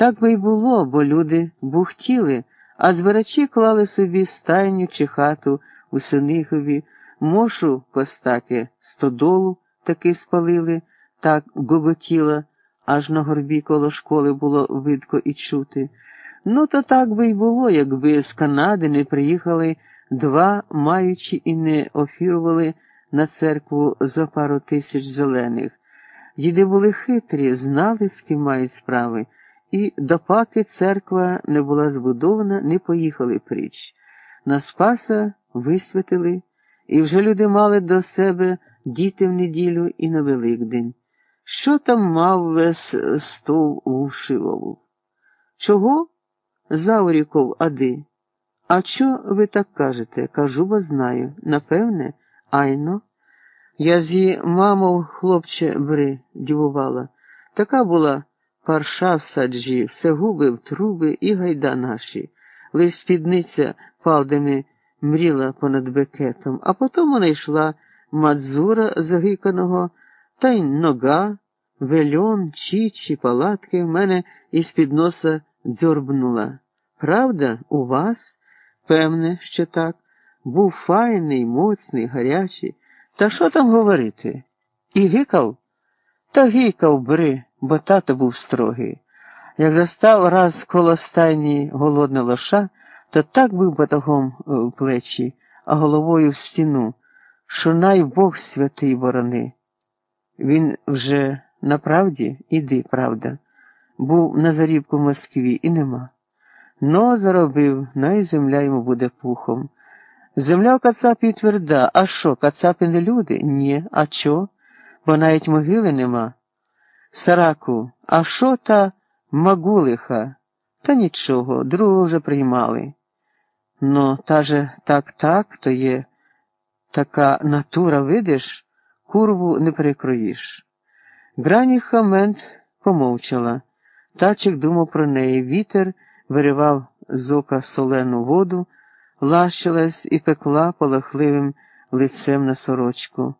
Так би й було, бо люди бухтіли, а збирачі клали собі стайню чи хату у Синихові, мошу в Костапі, стодолу таки спалили, так гоготіла, аж на горбі коло школи було видко і чути. Ну, то так би й було, якби з Канади не приїхали два, маючи і не офірували на церкву за пару тисяч зелених. Діди були хитрі, знали, з ким мають справи, і допаки церква не була збудована, не поїхали пріч. На Спаса висвятили, і вже люди мали до себе діти в неділю і на Великдень. Що там мав весь стов Лушивову? Чого? Зауріков ади. А чо ви так кажете? Кажу, бо знаю. Напевне, айно. Я зі мамою, хлопче, бри, дівувала. Така була парша в саджі, все губи в труби і гайда наші. Лиш спідниця палдами мріла понад бекетом, а потім вона йшла мадзура загиканого, та й нога, вельон, чічі, палатки в мене із під носа дзьорбнула. Правда, у вас? Певне, що так. Був файний, моцний, гарячий. Та що там говорити? І гикав? Та гикав, бри, бо тато був строгий. Як застав раз коло стайні голодна лоша, то так бив батогом в плечі, а головою в стіну, що най Бог святий борони. Він вже направді, іди, правда, був на зарібку в Москві і нема. Но заробив, най земля йому буде пухом. Земля в Кацапі тверда, а що, Кацапи не люди? Ні, а чо? Бо навіть могили нема. Сараку, а що та магулиха? Та нічого, другого вже приймали. Но та же так так, то є така натура, видиш, курву не перекроїш. Граніха мент помовчала. Тачик думав про неї. Вітер виривав з ока солену воду, лащилась і пекла полохливим лицем на сорочку.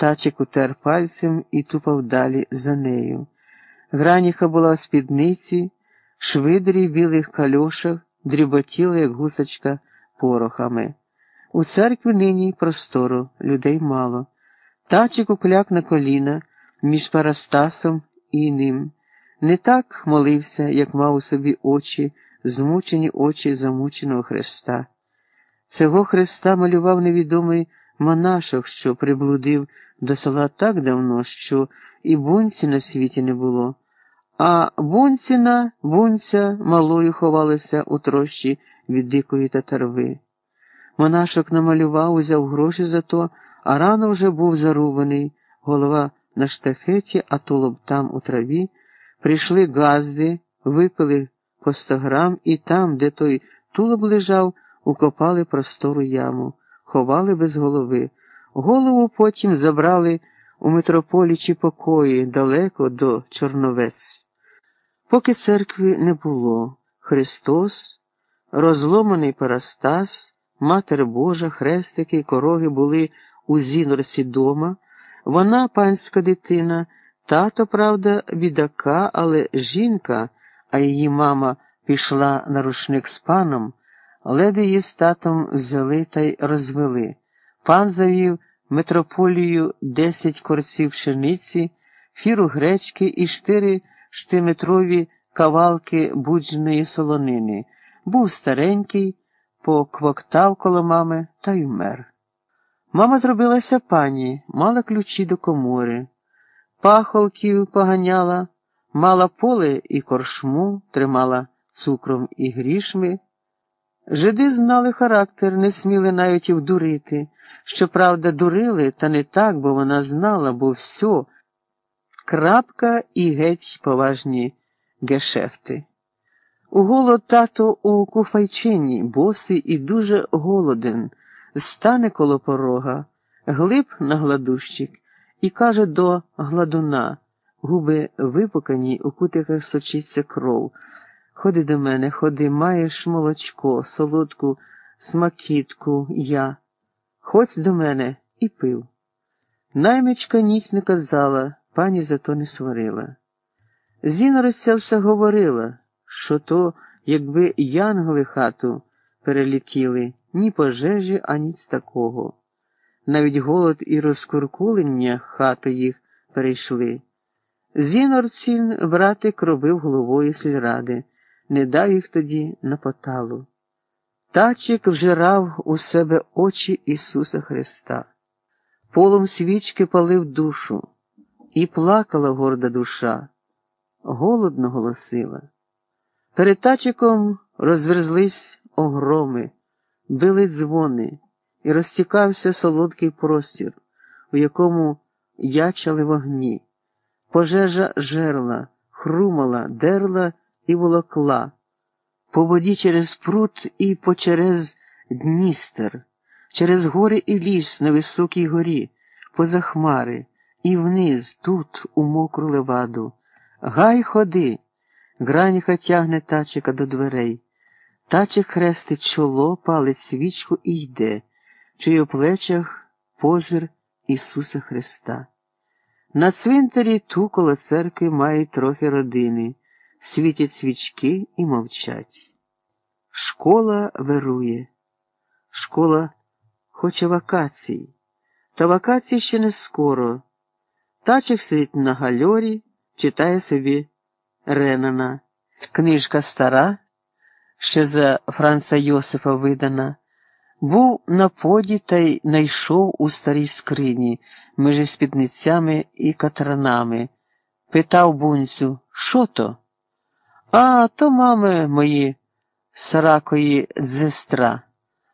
Тачик утер пальцем і тупав далі за нею. Граніха була в спідниці, швидрі в білих кальошах, дріботіла, як гусочка, порохами. У церкві нині простору, людей мало. Тачик укляк на коліна між Парастасом і ним. Не так молився, як мав у собі очі, змучені очі замученого Христа. Цього Христа малював невідомий монашок, що приблудив до села так давно, що і бунці на світі не було. А бунціна, бунця малою ховалася у трощі від дикої татарви. Монашок намалював, узяв гроші за то, а рано вже був зарубаний, голова на штахеті, а тулуб там у траві. Прийшли газди, випили по сто грам, і там, де той тулуб лежав, укопали простору яму, ховали без голови. Голову потім забрали у митрополічі покої далеко до Чорновець. Поки церкви не було, Христос, розломаний Парастас, Матер Божа, хрестики і короги були у зінорці дома, вона панська дитина, тато, правда, бідака, але жінка, а її мама пішла на рушник з паном, леди її з татом взяли та й розвели. Пан завів митрополію десять корців пшениці, фіру гречки і чотири штиметрові кавалки будженої солонини. Був старенький, поквоктав коло мами та й вмер. Мама зробилася пані, мала ключі до комори, пахолків поганяла, мала поле і коршму, тримала цукром і грішми. Жиди знали характер, не сміли навіть і вдурити. Щоправда, дурили, та не так, бо вона знала, бо все, крапка і геть поважні гешефти. У голод тато у куфайчині, босий і дуже голоден, стане коло порога, глиб на гладущик і каже до гладуна, губи випукані, у кутиках сочиться кров. Ходи до мене, ходи, маєш молочко, солодку смакітку, я. Ходь до мене і пив. Наймичка ніч не казала, пані зато не сварила. Зінориця все говорила. що то, якби янголи хату перелетіли, ні пожежі, а ніц такого. Навіть голод і розкуркулення хату їх перейшли. Зінорцін, братик, робив головою сільради, не дав їх тоді на поталу. Тачик вжирав у себе очі Ісуса Христа, полом свічки палив душу, і плакала горда душа, голодно голосила. Перед тачиком розверзлись огроми, били дзвони, і розтікався солодкий простір, у якому ячали вогні. Пожежа жерла, хрумала, дерла і волокла, по воді через пруд і по через Дністер, через гори і ліс на високій горі, поза хмари, і вниз, тут, у мокру леваду. Гай ходи. Граніха тягне тачика до дверей. Тачик хрестить чоло, палить свічку і йде, чиї у плечах позир Ісуса Христа. На цвинтарі ту коло церкви мають трохи родини, світять свічки і мовчать. Школа вирує, школа хоче вакацій, та вакації ще не скоро. Тачик сидить на гальорі, читає собі Ренана. Книжка стара, ще за Франца Йосифа видана. Був на поді та й найшов у старій скрині між спідницями і катранами. Питав бунцю, що то? А то, мами мої, сракої дзестра,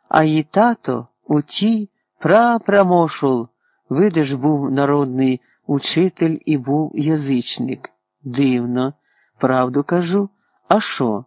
а її тато у тій прапрамошул, видиш, був народний учитель і був язичник. Дивно, правду кажу, а що?